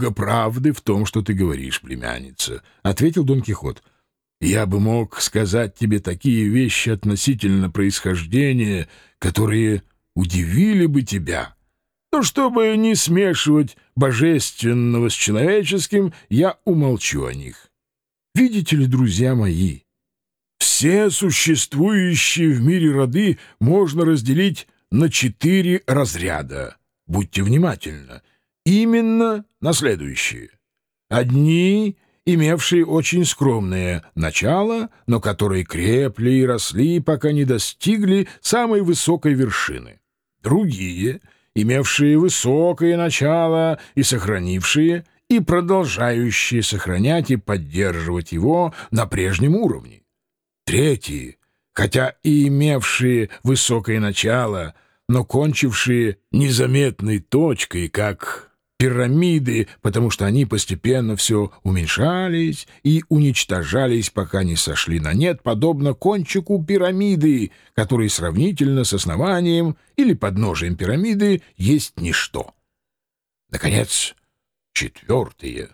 много правды в том, что ты говоришь, племянница, — ответил Дон Кихот. Я бы мог сказать тебе такие вещи относительно происхождения, которые удивили бы тебя. Но чтобы не смешивать божественного с человеческим, я умолчу о них. Видите ли, друзья мои, все существующие в мире роды можно разделить на четыре разряда. Будьте внимательны. Именно на следующие. Одни — имевшие очень скромное начало, но которые крепли и росли, пока не достигли самой высокой вершины. Другие, имевшие высокое начало и сохранившие, и продолжающие сохранять и поддерживать его на прежнем уровне. Третьи, хотя и имевшие высокое начало, но кончившие незаметной точкой, как пирамиды, потому что они постепенно все уменьшались и уничтожались, пока не сошли на нет, подобно кончику пирамиды, который сравнительно с основанием или подножием пирамиды есть ничто. Наконец, четвертые,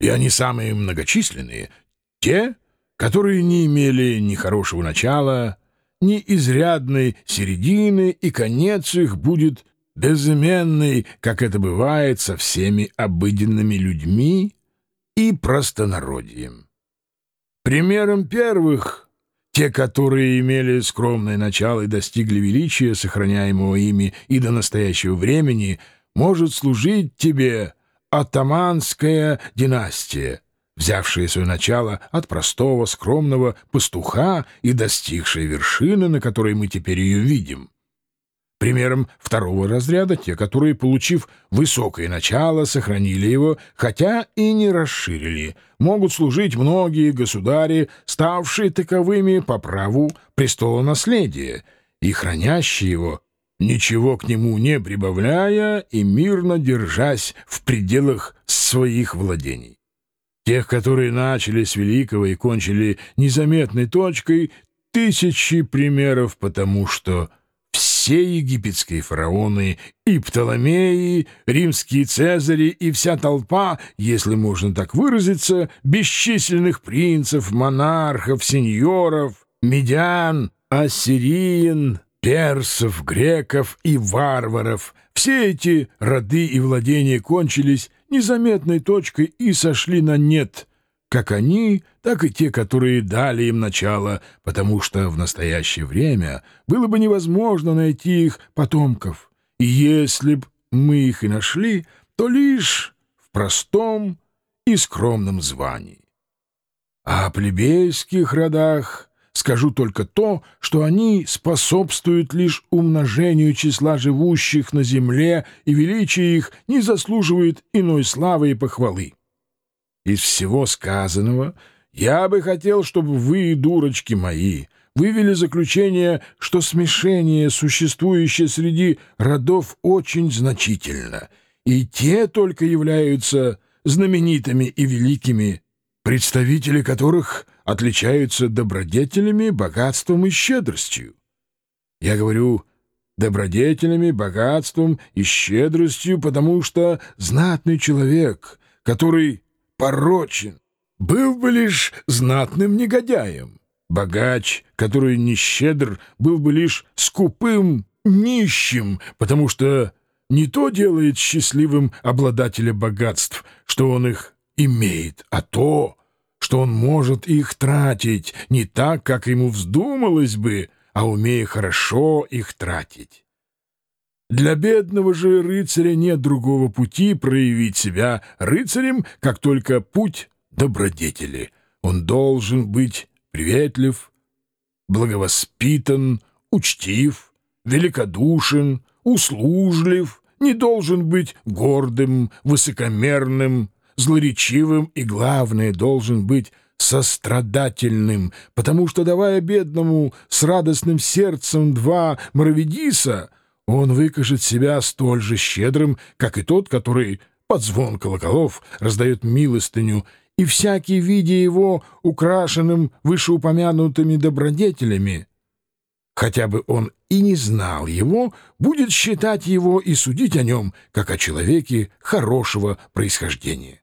и они самые многочисленные, те, которые не имели ни хорошего начала, ни изрядной середины, и конец их будет безыменный, как это бывает со всеми обыденными людьми и простонародьем. Примером первых — те, которые имели скромное начало и достигли величия, сохраняемого ими и до настоящего времени, может служить тебе атаманская династия, взявшая свое начало от простого скромного пастуха и достигшая вершины, на которой мы теперь ее видим. Примером второго разряда те, которые, получив высокое начало, сохранили его, хотя и не расширили, могут служить многие государи, ставшие таковыми по праву престола наследия, и хранящие его, ничего к нему не прибавляя и мирно держась в пределах своих владений. Тех, которые начали с великого и кончили незаметной точкой, тысячи примеров, потому что все египетские фараоны и Птоломеи, римские цезари и вся толпа, если можно так выразиться, бесчисленных принцев, монархов, сеньоров, медян, ассириен, персов, греков и варваров. Все эти роды и владения кончились незаметной точкой и сошли на нет — как они, так и те, которые дали им начало, потому что в настоящее время было бы невозможно найти их потомков. И если б мы их и нашли, то лишь в простом и скромном звании. А о плебейских родах скажу только то, что они способствуют лишь умножению числа живущих на земле, и величие их не заслуживает иной славы и похвалы. Из всего сказанного я бы хотел, чтобы вы, дурочки мои, вывели заключение, что смешение, существующее среди родов, очень значительно, и те только являются знаменитыми и великими, представители которых отличаются добродетелями, богатством и щедростью. Я говорю добродетелями, богатством и щедростью, потому что знатный человек, который порочен, был бы лишь знатным негодяем. Богач, который не щедр, был бы лишь скупым нищим, потому что не то делает счастливым обладателя богатств, что он их имеет, а то, что он может их тратить не так, как ему вздумалось бы, а умея хорошо их тратить. Для бедного же рыцаря нет другого пути проявить себя рыцарем, как только путь добродетели. Он должен быть приветлив, благовоспитан, учтив, великодушен, услужлив, не должен быть гордым, высокомерным, злоречивым и, главное, должен быть сострадательным, потому что, давая бедному с радостным сердцем два мраведиса, он выкажет себя столь же щедрым, как и тот, который под звон колоколов раздает милостыню, и всякий, видя его украшенным вышеупомянутыми добродетелями, хотя бы он и не знал его, будет считать его и судить о нем, как о человеке хорошего происхождения.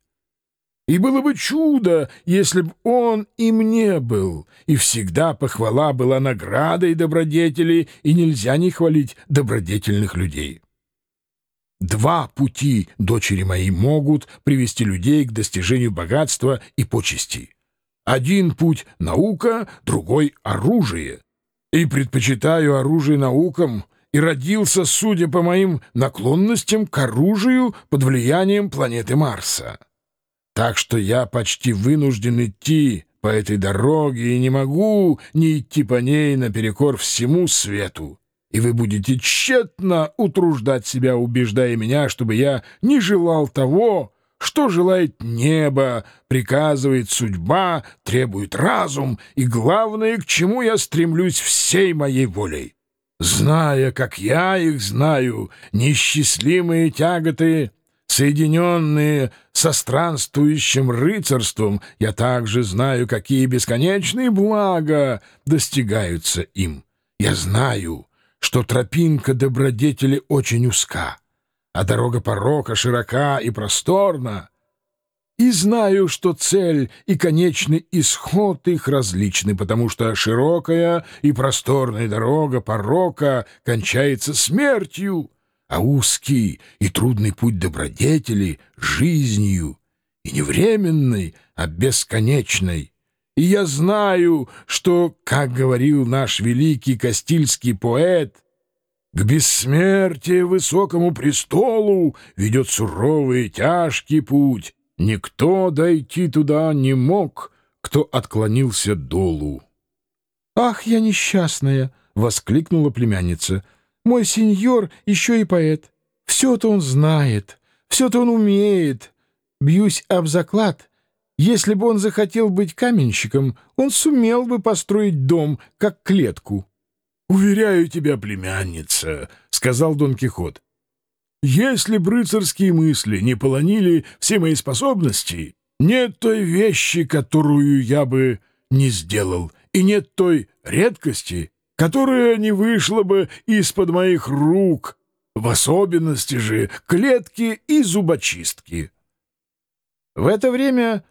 И было бы чудо, если б он им не был, и всегда похвала была наградой добродетели, и нельзя не хвалить добродетельных людей. Два пути, дочери мои, могут привести людей к достижению богатства и почести. Один путь — наука, другой — оружие. И предпочитаю оружие наукам, и родился, судя по моим наклонностям, к оружию под влиянием планеты Марса. Так что я почти вынужден идти по этой дороге и не могу не идти по ней наперекор всему свету. И вы будете тщетно утруждать себя, убеждая меня, чтобы я не желал того, что желает небо, приказывает судьба, требует разум, и главное, к чему я стремлюсь всей моей волей. Зная, как я их знаю, несчастливые тяготы — соединенные со странствующим рыцарством, я также знаю, какие бесконечные блага достигаются им. Я знаю, что тропинка добродетели очень узка, а дорога порока широка и просторна, и знаю, что цель и конечный исход их различны, потому что широкая и просторная дорога порока кончается смертью, а узкий и трудный путь добродетели — жизнью, и не временной, а бесконечной. И я знаю, что, как говорил наш великий кастильский поэт, к бессмертию высокому престолу ведет суровый и тяжкий путь. Никто дойти туда не мог, кто отклонился долу. — Ах, я несчастная! — воскликнула племянница — мой сеньор еще и поэт. Все-то он знает, все-то он умеет. Бьюсь об заклад. Если бы он захотел быть каменщиком, он сумел бы построить дом, как клетку. — Уверяю тебя, племянница, — сказал Дон Кихот, — если б рыцарские мысли не полонили все мои способности, нет той вещи, которую я бы не сделал, и нет той редкости, которая не вышла бы из-под моих рук, в особенности же клетки и зубочистки. В это время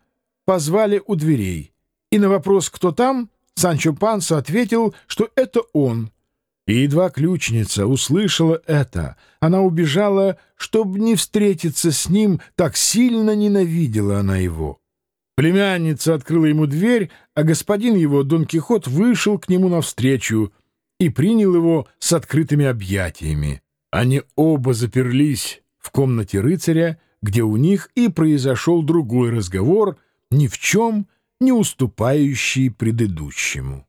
позвали у дверей, и на вопрос «Кто там?» Санчо Панса ответил, что это он. И едва ключница услышала это, она убежала, чтобы не встретиться с ним, так сильно ненавидела она его. Племянница открыла ему дверь, а господин его, Дон Кихот, вышел к нему навстречу и принял его с открытыми объятиями. Они оба заперлись в комнате рыцаря, где у них и произошел другой разговор, ни в чем не уступающий предыдущему.